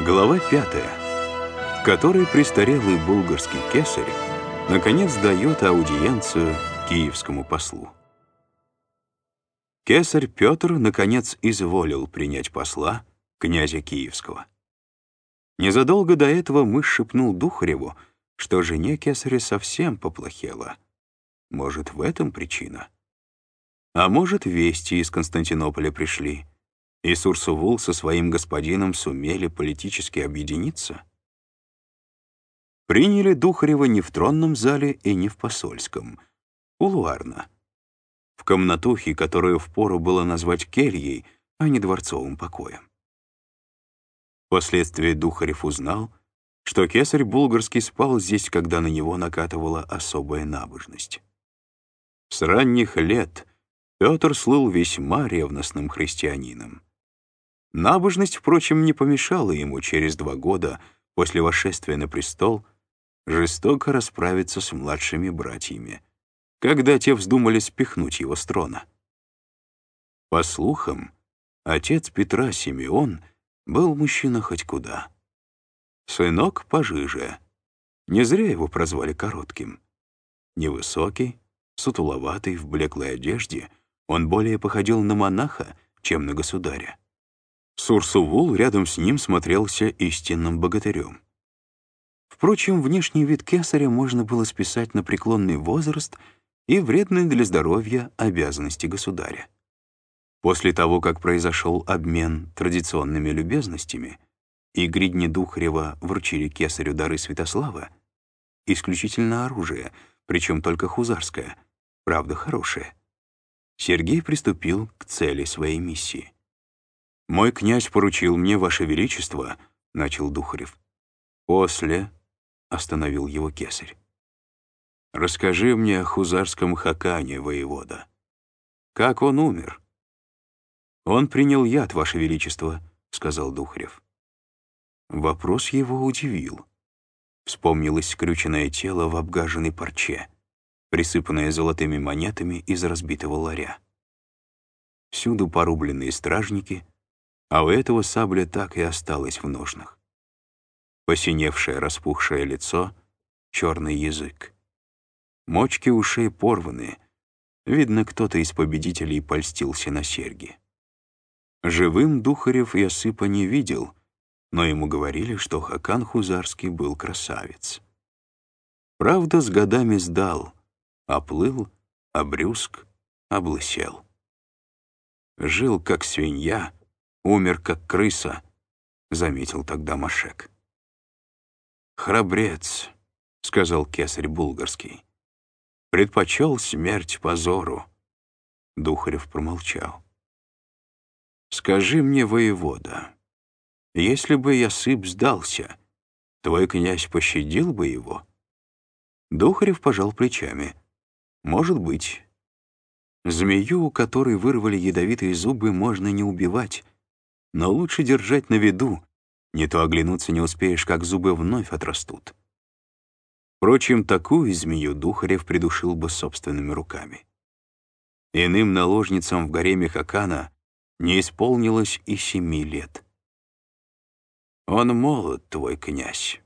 Глава пятая, в которой престарелый булгарский кесарь наконец дает аудиенцию киевскому послу. Кесарь Петр, наконец, изволил принять посла, князя Киевского. Незадолго до этого мышь шепнул Духареву, что жене кесаря совсем поплохело. Может, в этом причина? А может, вести из Константинополя пришли — и Сурсувул со своим господином сумели политически объединиться? Приняли Духарева не в тронном зале и не в посольском, улуарно, в комнатухе, которую впору было назвать кельей, а не дворцовым покоем. Впоследствии Духарев узнал, что кесарь Булгарский спал здесь, когда на него накатывала особая набожность. С ранних лет Петр слыл весьма ревностным христианином. Набожность, впрочем, не помешала ему через два года после восшествия на престол жестоко расправиться с младшими братьями, когда те вздумали спихнуть его с трона. По слухам, отец Петра Симеон был мужчина хоть куда. Сынок пожиже. Не зря его прозвали коротким. Невысокий, сутуловатый, в блеклой одежде, он более походил на монаха, чем на государя. Сурсувул рядом с ним смотрелся истинным богатырем. Впрочем, внешний вид кесаря можно было списать на преклонный возраст и вредные для здоровья обязанности государя. После того, как произошел обмен традиционными любезностями, и гридни Духарева вручили кесарю дары Святослава, исключительно оружие, причем только хузарское, правда хорошее, Сергей приступил к цели своей миссии. «Мой князь поручил мне, Ваше Величество», — начал Духарев. «После», — остановил его кесарь. «Расскажи мне о хузарском хакане, воевода. Как он умер?» «Он принял яд, Ваше Величество», — сказал Духарев. Вопрос его удивил. Вспомнилось скрюченное тело в обгаженной парче, присыпанное золотыми монетами из разбитого ларя. Всюду порубленные стражники — а у этого сабля так и осталась в ножнах. Посиневшее распухшее лицо, черный язык. Мочки ушей порваны. Видно, кто-то из победителей польстился на серьги. Живым Духарев Ясыпа не видел, но ему говорили, что Хакан Хузарский был красавец. Правда, с годами сдал, оплыл, обрюзг, облысел. Жил, как свинья, Умер, как крыса, — заметил тогда Машек. «Храбрец», — сказал кесарь Булгарский. «Предпочел смерть позору». Духарев промолчал. «Скажи мне, воевода, если бы я сып сдался, твой князь пощадил бы его?» Духарев пожал плечами. «Может быть. Змею, у которой вырвали ядовитые зубы, можно не убивать, но лучше держать на виду, не то оглянуться не успеешь, как зубы вновь отрастут. Впрочем, такую змею Духарев придушил бы собственными руками. Иным наложницам в гареме Хакана не исполнилось и семи лет. «Он молод, твой князь.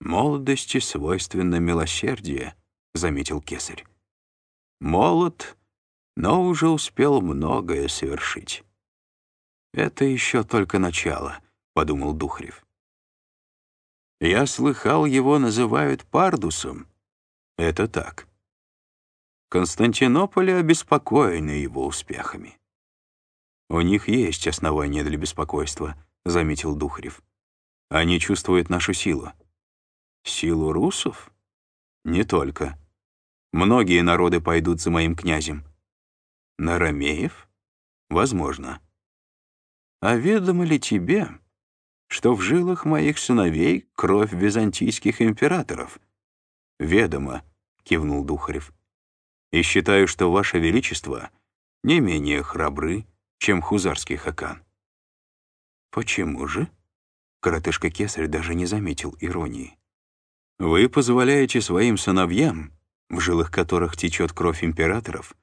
Молодости свойственно милосердие», — заметил кесарь. «Молод, но уже успел многое совершить». «Это еще только начало», — подумал Духарев. «Я слыхал, его называют Пардусом». Это так. Константинополь обеспокоены его успехами. «У них есть основания для беспокойства», — заметил Духарев. «Они чувствуют нашу силу». «Силу русов?» «Не только. Многие народы пойдут за моим князем». «На Ромеев?» «Возможно». А ведомо ли тебе, что в жилах моих сыновей кровь византийских императоров? Ведомо, кивнул Духарев. И считаю, что ваше величество не менее храбры, чем хузарский хакан. Почему же? Коротышка-кесарь даже не заметил иронии. Вы позволяете своим сыновьям, в жилах которых течет кровь императоров,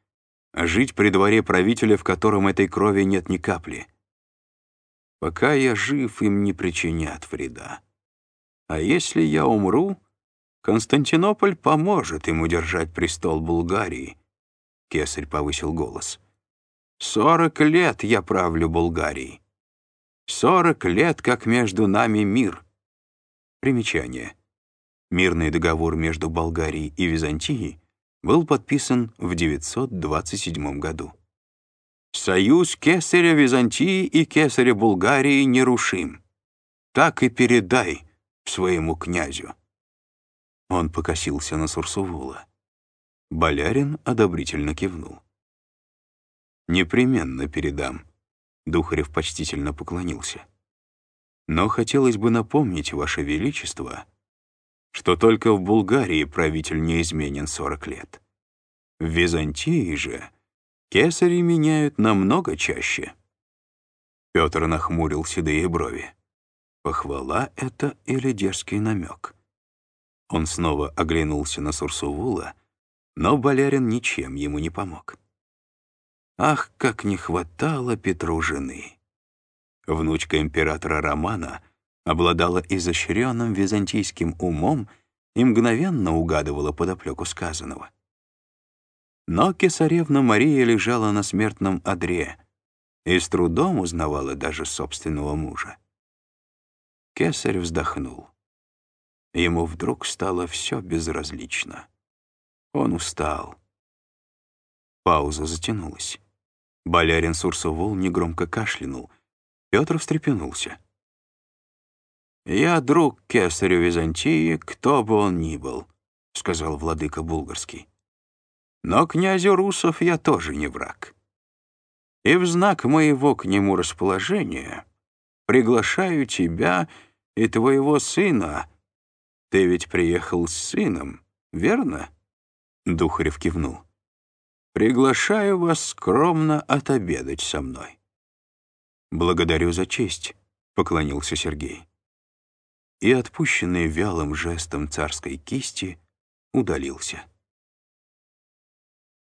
жить при дворе правителя, в котором этой крови нет ни капли — Пока я жив, им не причинят вреда. А если я умру, Константинополь поможет им удержать престол Булгарии. Кесарь повысил голос. Сорок лет я правлю Булгарией. Сорок лет, как между нами мир. Примечание. Мирный договор между Болгарией и Византией был подписан в 927 году. Союз кесаря Византии и кесаря Булгарии нерушим. Так и передай своему князю. Он покосился на Сурсувула. Болярин одобрительно кивнул. «Непременно передам», — Духарев почтительно поклонился. «Но хотелось бы напомнить, Ваше Величество, что только в Булгарии правитель не изменен сорок лет. В Византии же кесари меняют намного чаще». Петр нахмурил седые брови. Похвала это или дерзкий намек? Он снова оглянулся на Сурсувула, но Болярин ничем ему не помог. Ах, как не хватало Петру жены! Внучка императора Романа обладала изощренным византийским умом и мгновенно угадывала подоплеку сказанного. Но кесаревна Мария лежала на смертном одре и с трудом узнавала даже собственного мужа. Кесарь вздохнул. Ему вдруг стало все безразлично. Он устал. Пауза затянулась. Болярин Сурсовол негромко кашлянул. Петр встрепенулся. «Я друг кесарю Византии, кто бы он ни был», — сказал владыка Булгарский. «Но князю Русов я тоже не враг. И в знак моего к нему расположения приглашаю тебя и твоего сына. Ты ведь приехал с сыном, верно?» Духарев кивнул. «Приглашаю вас скромно отобедать со мной». «Благодарю за честь», — поклонился Сергей. И, отпущенный вялым жестом царской кисти, удалился.